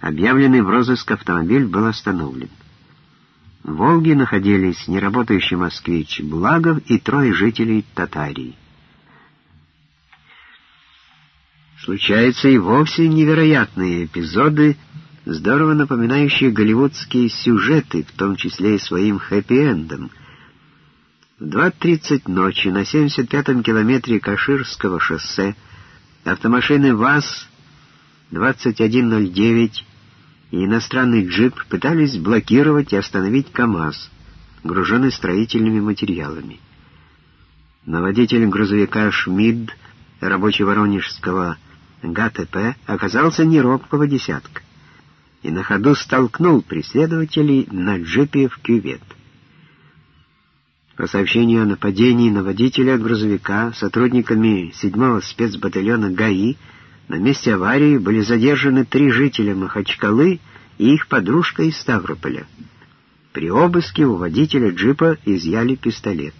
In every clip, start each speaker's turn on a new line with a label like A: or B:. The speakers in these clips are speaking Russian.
A: объявленный в розыск автомобиль был остановлен. В «Волге» находились неработающий москвич Булагов и трое жителей Татарии. Случаются и вовсе невероятные эпизоды, здорово напоминающие голливудские сюжеты, в том числе и своим хэппи-эндом. В 2.30 ночи на 75-м километре Каширского шоссе автомашины ВАЗ-2109 и иностранный джип пытались блокировать и остановить КАМАЗ, груженный строительными материалами. Но водитель грузовика «Шмидт», рабочий Воронежского ГТП, оказался не робкого десятка и на ходу столкнул преследователей на джипе в кювет. По сообщению о нападении на водителя грузовика сотрудниками 7-го спецбатальона ГАИ на месте аварии были задержаны три жителя Махачкалы и их подружка из Ставрополя. При обыске у водителя джипа изъяли пистолет.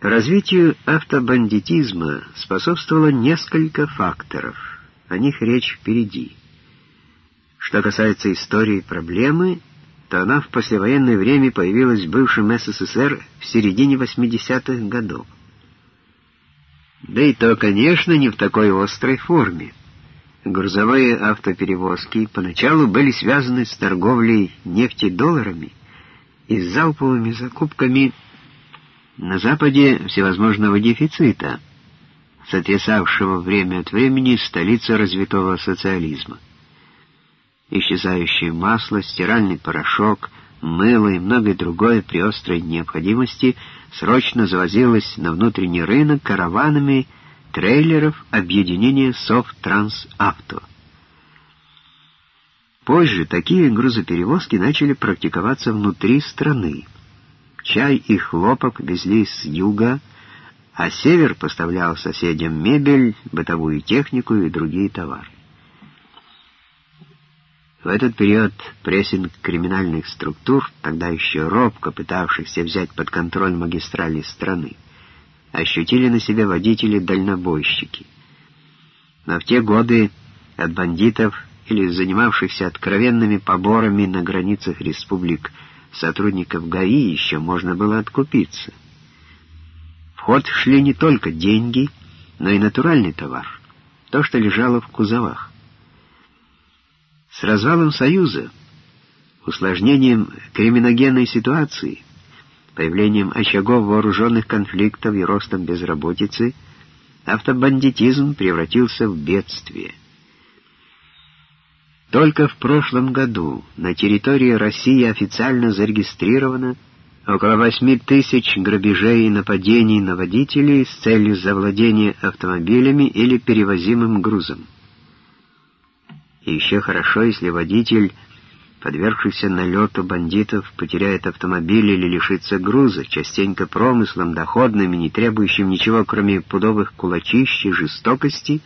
A: Развитию автобандитизма способствовало несколько факторов. О них речь впереди. Что касается истории проблемы, то она в послевоенное время появилась в бывшем СССР в середине 80-х годов. Да и то, конечно, не в такой острой форме. Грузовые автоперевозки поначалу были связаны с торговлей нефтедолларами и с залповыми закупками на Западе всевозможного дефицита, сотрясавшего время от времени столицу развитого социализма. Исчезающее масло, стиральный порошок, мыло и многое другое при острой необходимости – срочно завозилось на внутренний рынок караванами трейлеров объединения Софттрансавто. Позже такие грузоперевозки начали практиковаться внутри страны. Чай и хлопок везли с юга, а север поставлял соседям мебель, бытовую технику и другие товары. В этот период прессинг криминальных структур, тогда еще робко пытавшихся взять под контроль магистрали страны, ощутили на себе водители-дальнобойщики. Но в те годы от бандитов или занимавшихся откровенными поборами на границах республик сотрудников ГАИ еще можно было откупиться. В ход шли не только деньги, но и натуральный товар, то, что лежало в кузовах. С развалом Союза, усложнением криминогенной ситуации, появлением очагов вооруженных конфликтов и ростом безработицы, автобандитизм превратился в бедствие. Только в прошлом году на территории России официально зарегистрировано около 8 тысяч грабежей и нападений на водителей с целью завладения автомобилями или перевозимым грузом. И еще хорошо, если водитель, подвергшийся налету бандитов, потеряет автомобиль или лишится груза, частенько промыслом, доходным и не требующим ничего, кроме пудовых кулачищ и жестокости,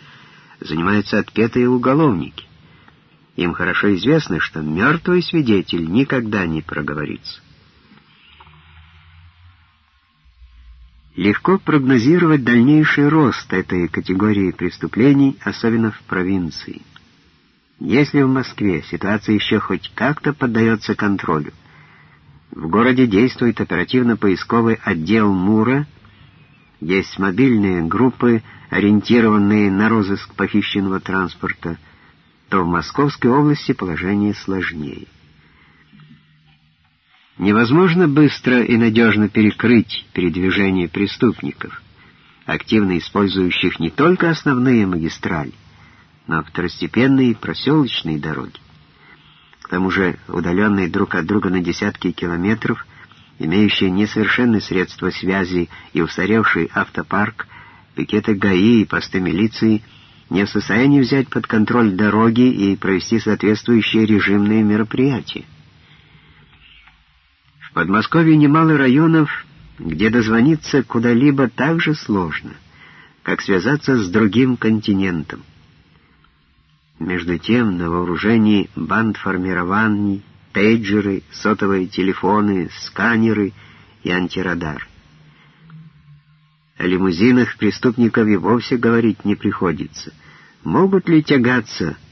A: занимаются отпетые уголовники. Им хорошо известно, что мертвый свидетель никогда не проговорится. Легко прогнозировать дальнейший рост этой категории преступлений, особенно в провинции. Если в Москве ситуация еще хоть как-то поддается контролю, в городе действует оперативно-поисковый отдел МУРа, есть мобильные группы, ориентированные на розыск похищенного транспорта, то в Московской области положение сложнее. Невозможно быстро и надежно перекрыть передвижение преступников, активно использующих не только основные магистрали, на второстепенные проселочные дороги. К тому же удаленные друг от друга на десятки километров, имеющие несовершенные средства связи и устаревший автопарк, пикеты ГАИ и посты милиции не в состоянии взять под контроль дороги и провести соответствующие режимные мероприятия. В Подмосковье немало районов, где дозвониться куда-либо так же сложно, как связаться с другим континентом. Между тем на вооружении бандформирований, пейджеры, сотовые телефоны, сканеры и антирадар. О лимузинах преступников и вовсе говорить не приходится. Могут ли тягаться